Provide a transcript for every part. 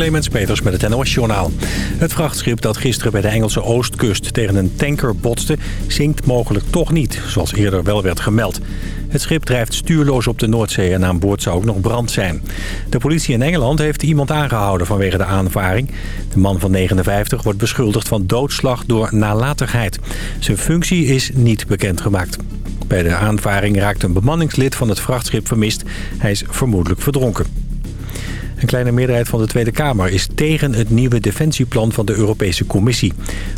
Clemens Peters met het NOS Journaal. Het vrachtschip dat gisteren bij de Engelse oostkust tegen een tanker botste... zinkt mogelijk toch niet, zoals eerder wel werd gemeld. Het schip drijft stuurloos op de Noordzee en aan boord zou ook nog brand zijn. De politie in Engeland heeft iemand aangehouden vanwege de aanvaring. De man van 59 wordt beschuldigd van doodslag door nalatigheid. Zijn functie is niet bekendgemaakt. Bij de aanvaring raakt een bemanningslid van het vrachtschip vermist. Hij is vermoedelijk verdronken. Een kleine meerderheid van de Tweede Kamer is tegen het nieuwe defensieplan van de Europese Commissie.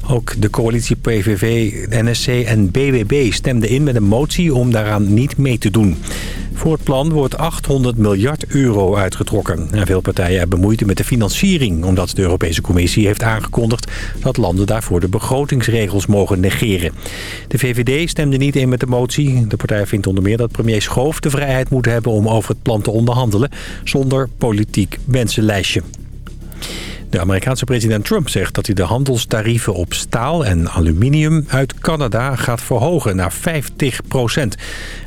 Ook de coalitie PVV, NSC en BWB stemden in met een motie om daaraan niet mee te doen. Voor het plan wordt 800 miljard euro uitgetrokken. En veel partijen hebben moeite met de financiering... omdat de Europese Commissie heeft aangekondigd... dat landen daarvoor de begrotingsregels mogen negeren. De VVD stemde niet in met de motie. De partij vindt onder meer dat premier Schoof de vrijheid moet hebben... om over het plan te onderhandelen zonder politiek wensenlijstje. De Amerikaanse president Trump zegt dat hij de handelstarieven op staal en aluminium uit Canada gaat verhogen naar 50 procent.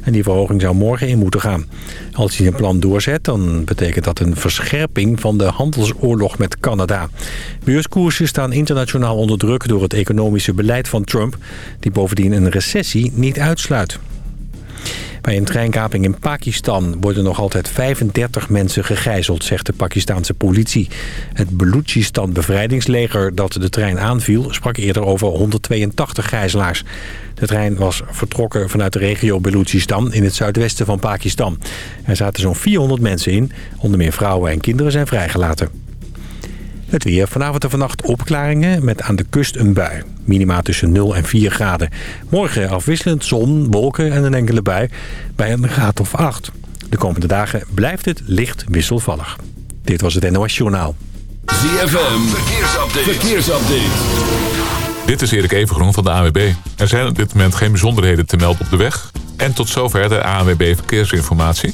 En die verhoging zou morgen in moeten gaan. Als hij een plan doorzet, dan betekent dat een verscherping van de handelsoorlog met Canada. Beurskoersen staan internationaal onder druk door het economische beleid van Trump, die bovendien een recessie niet uitsluit. Bij een treinkaping in Pakistan worden nog altijd 35 mensen gegijzeld, zegt de Pakistanse politie. Het Balochistan bevrijdingsleger dat de trein aanviel sprak eerder over 182 gijzelaars. De trein was vertrokken vanuit de regio Balochistan in het zuidwesten van Pakistan. Er zaten zo'n 400 mensen in, onder meer vrouwen en kinderen zijn vrijgelaten. Het weer. Vanavond en vannacht opklaringen met aan de kust een bui. Minima tussen 0 en 4 graden. Morgen afwisselend zon, wolken en een enkele bui bij een graad of 8. De komende dagen blijft het licht wisselvallig. Dit was het NOS Journaal. ZFM. Verkeersupdate. Verkeersupdate. Dit is Erik Evengroen van de AWB. Er zijn op dit moment geen bijzonderheden te melden op de weg. En tot zover de ANWB Verkeersinformatie.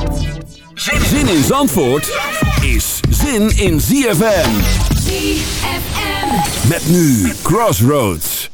Zin in Zandvoort is zin in ZFM. ZFM. Met nu Crossroads.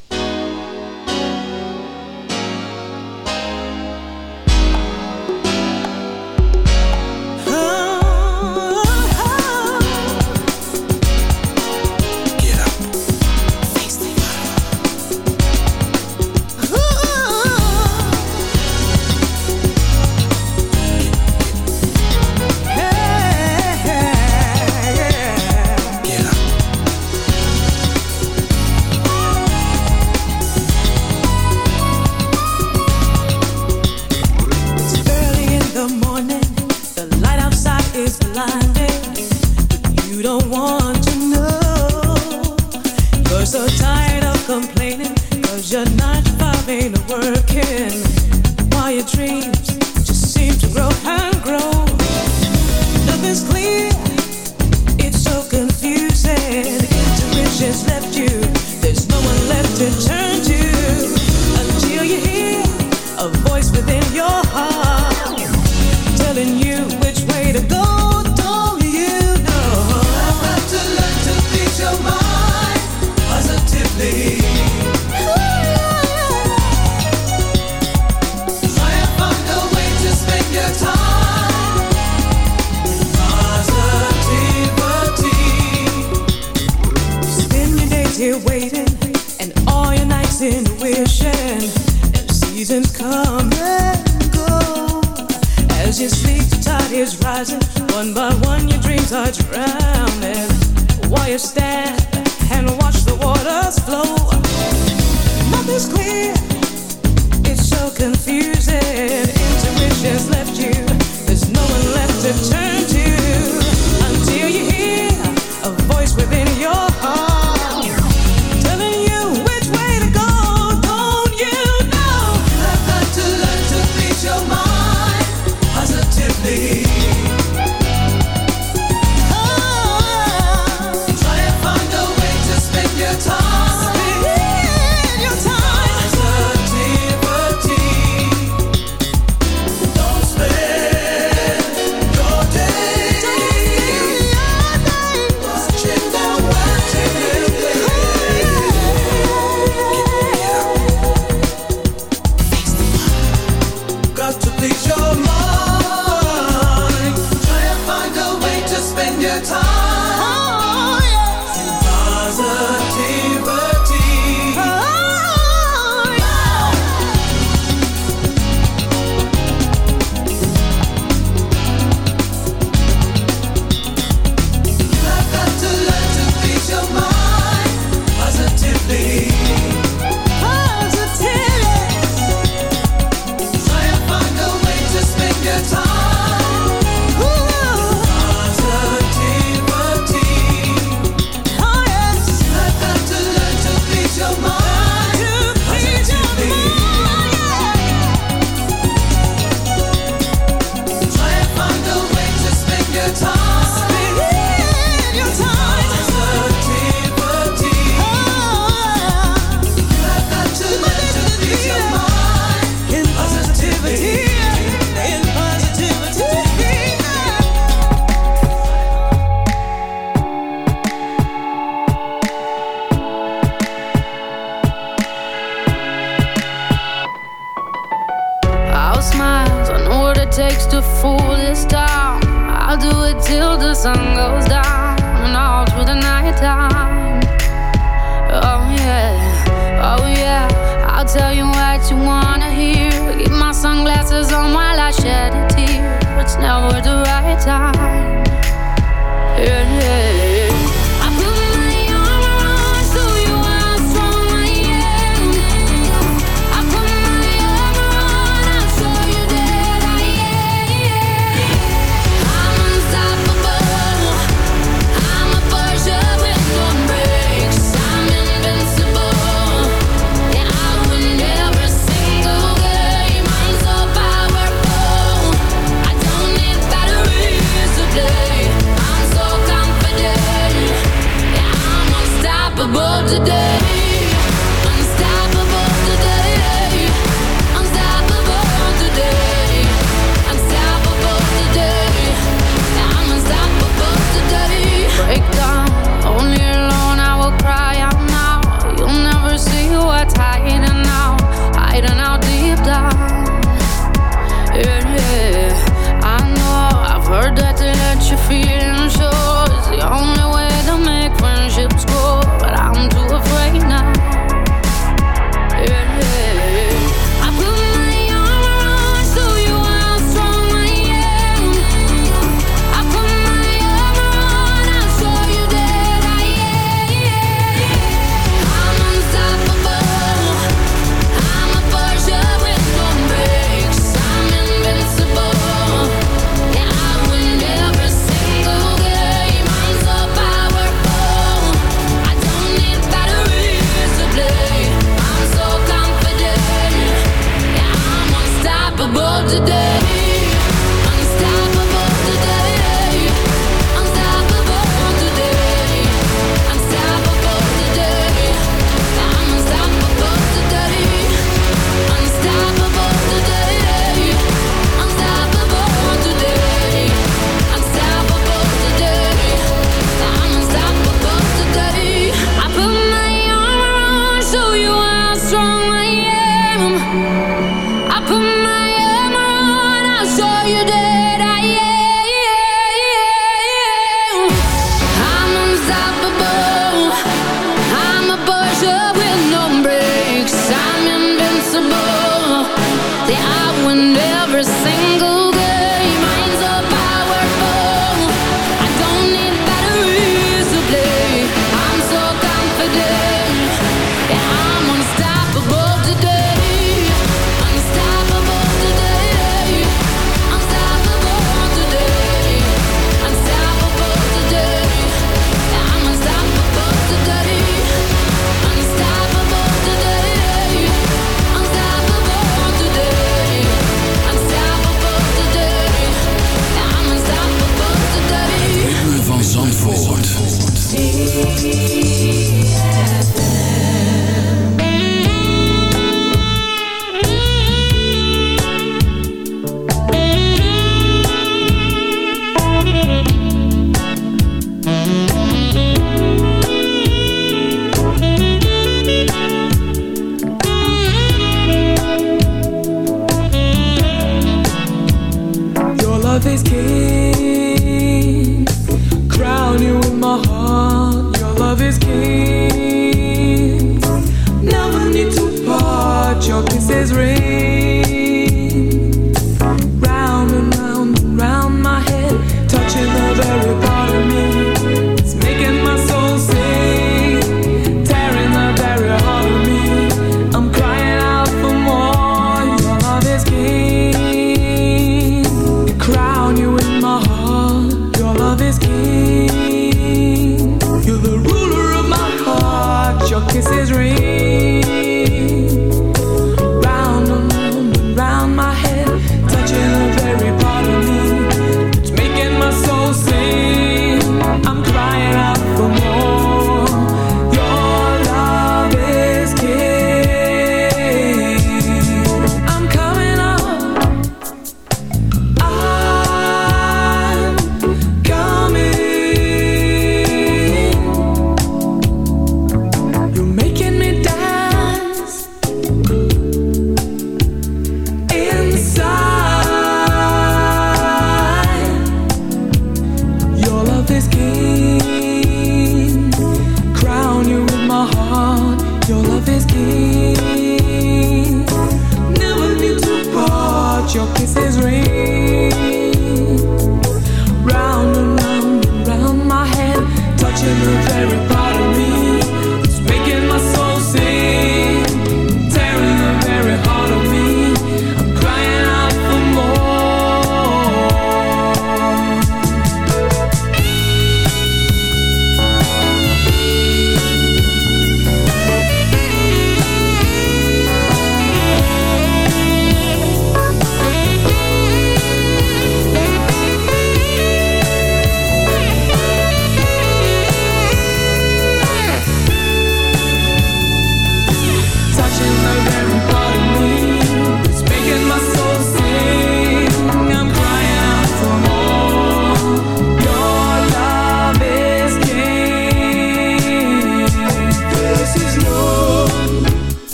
the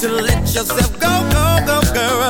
to let yourself go, go, go, girl.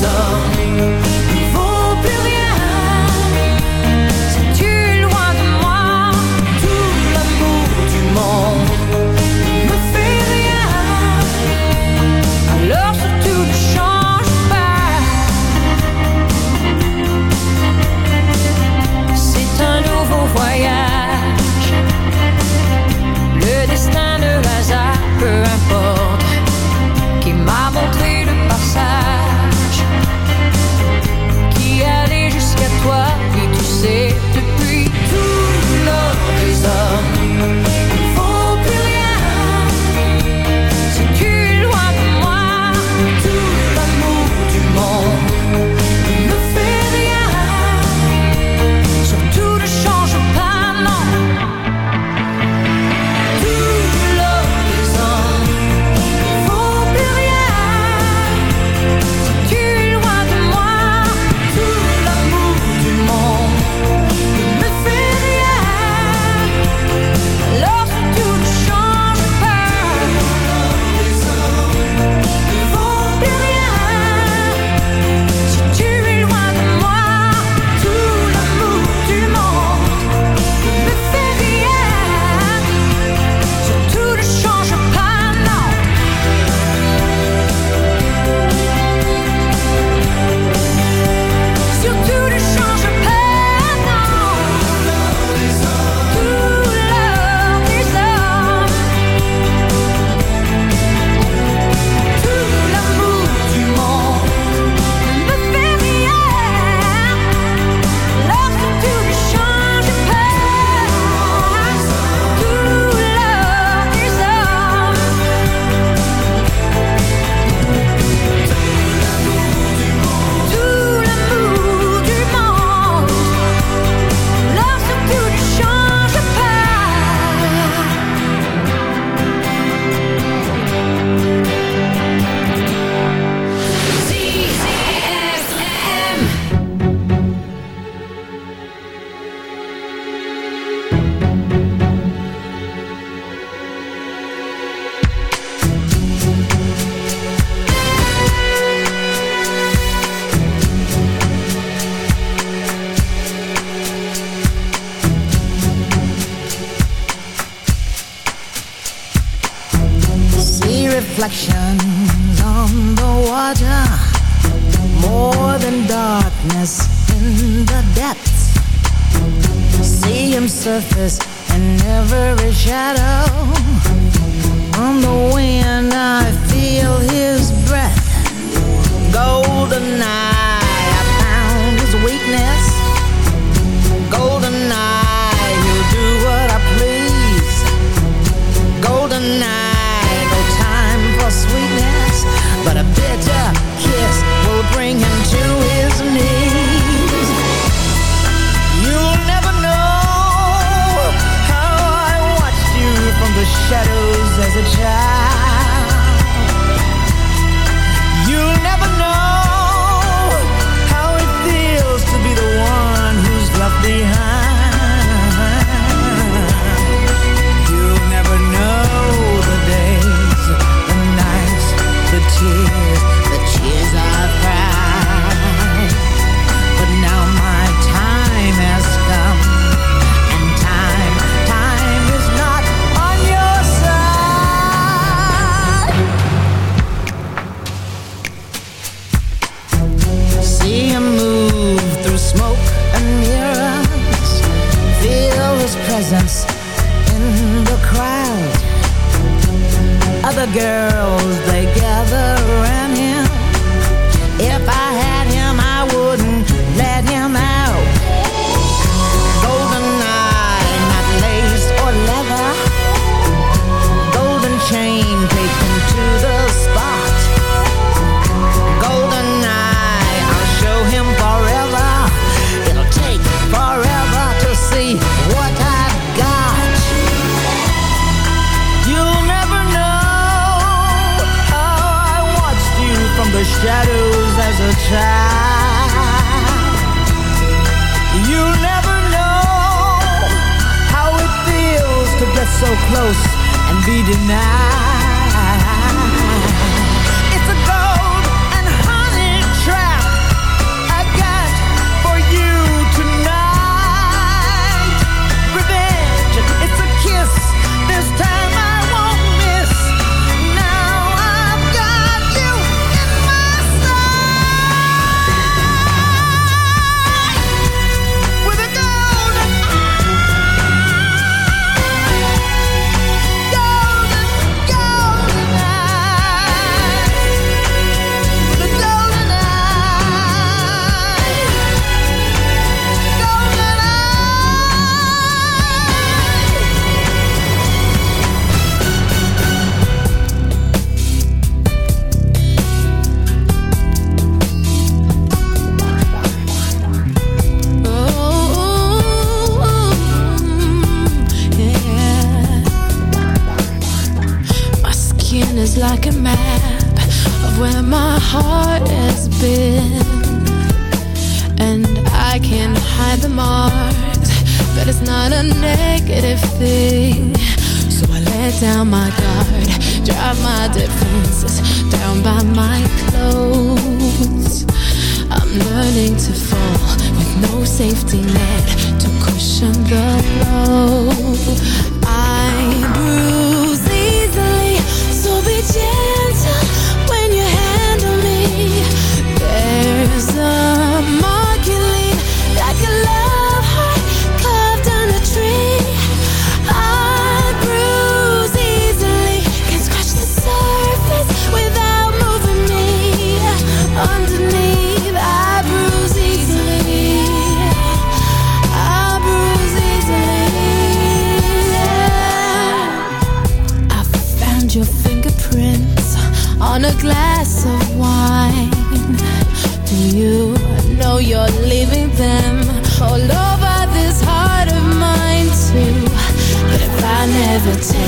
something.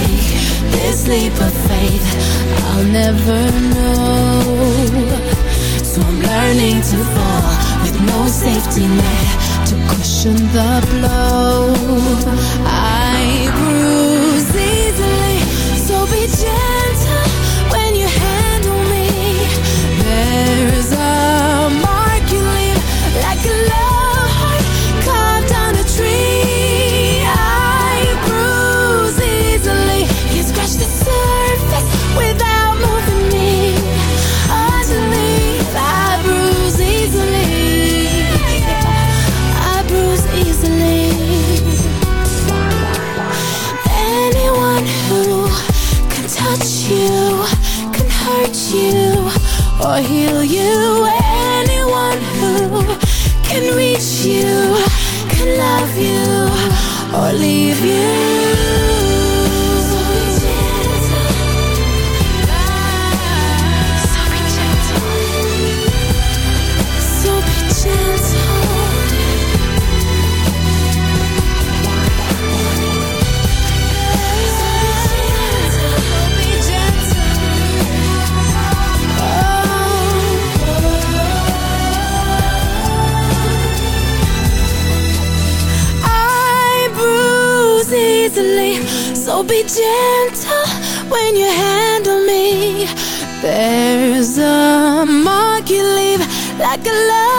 take this leap of faith I'll never know So I'm learning to fall with no safety net To cushion the blow I bruise. zero gentle when you handle me. There's a mark you leave like a love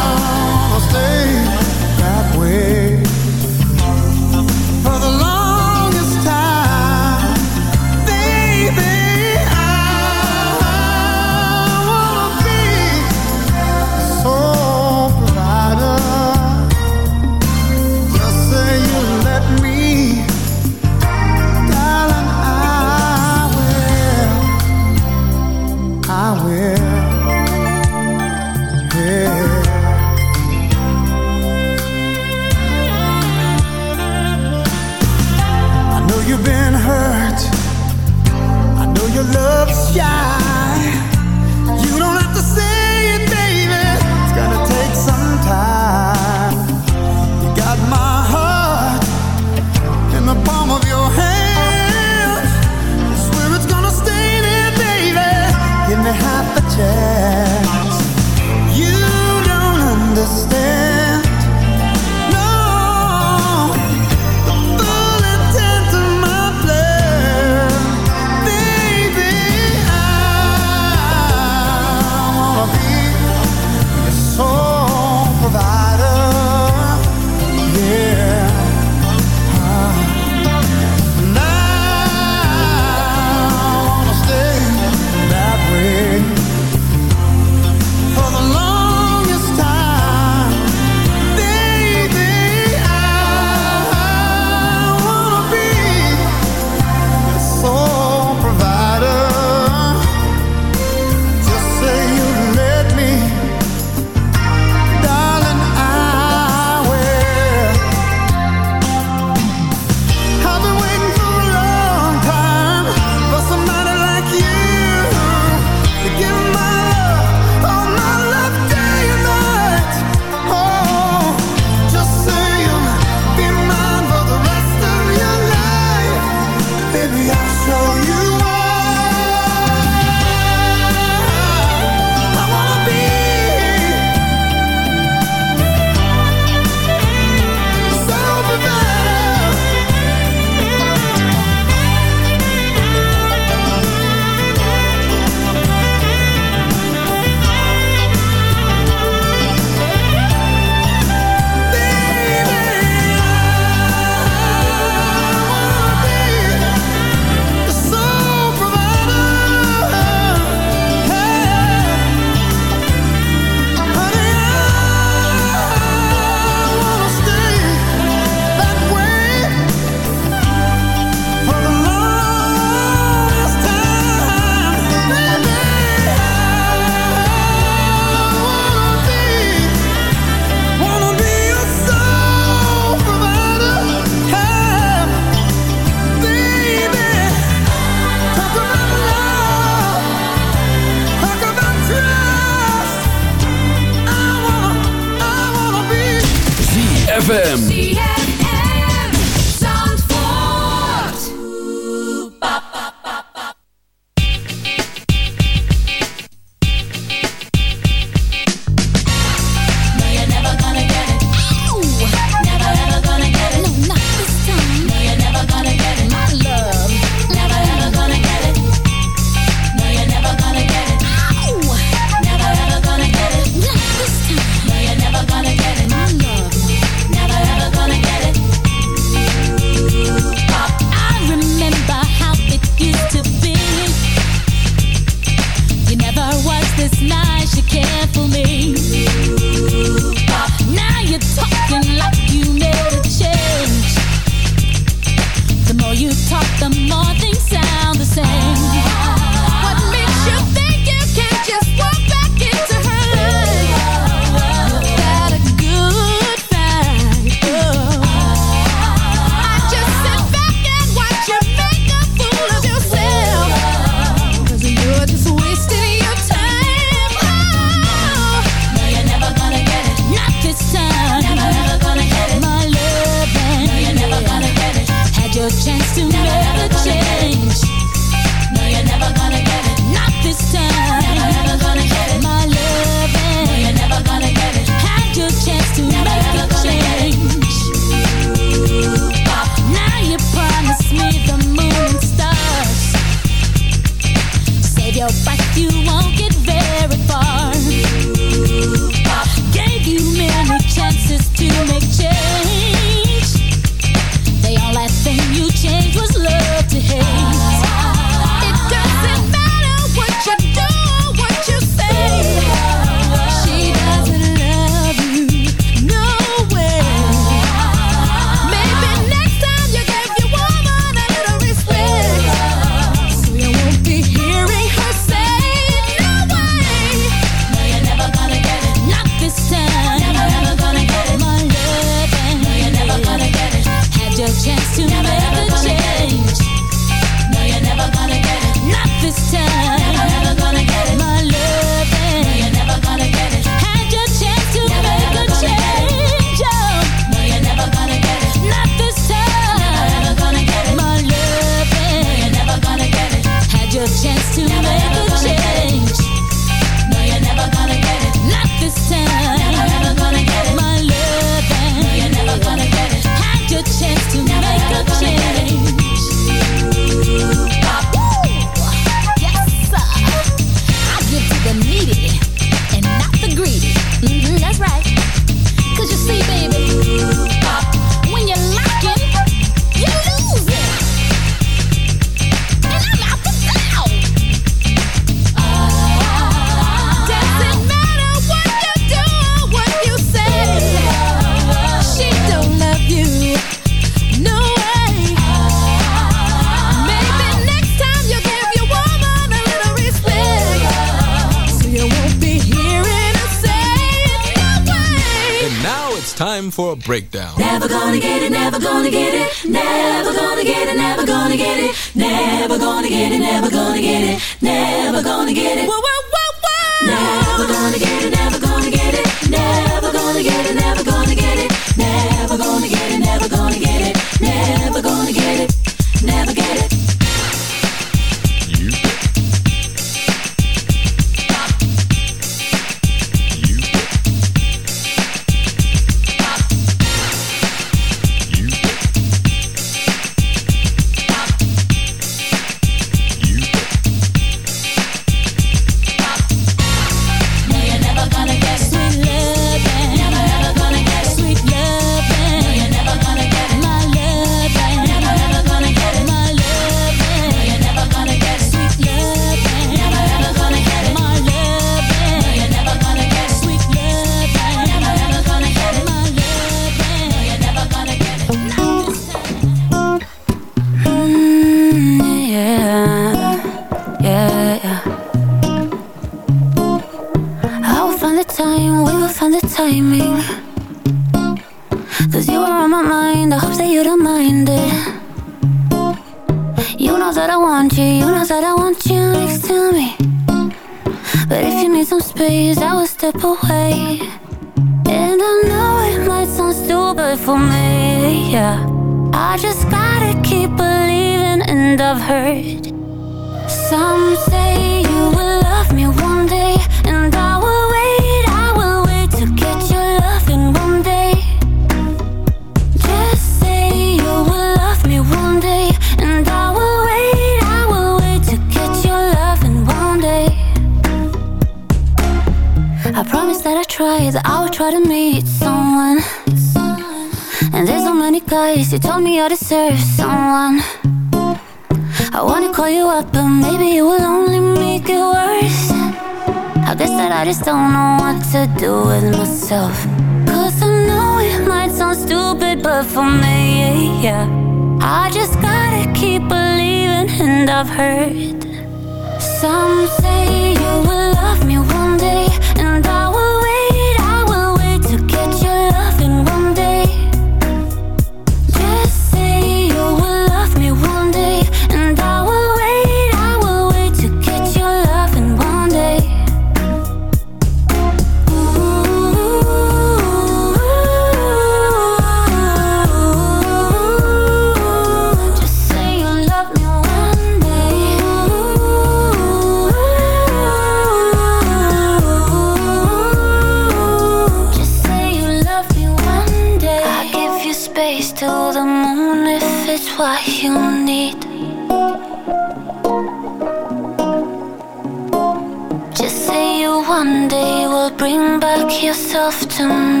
afternoon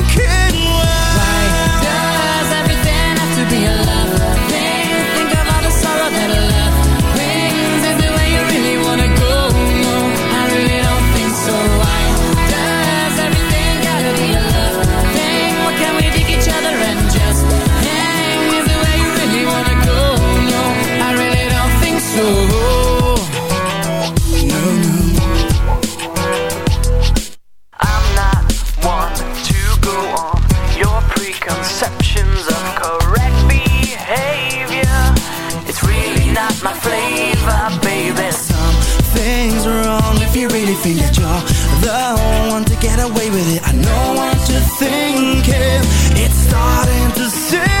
so No, no I'm not one to go on your preconceptions of correct behavior. It's really not my flavor, baby. Something's wrong if you really think that you're the one to get away with it I know what you're thinking It's starting to sink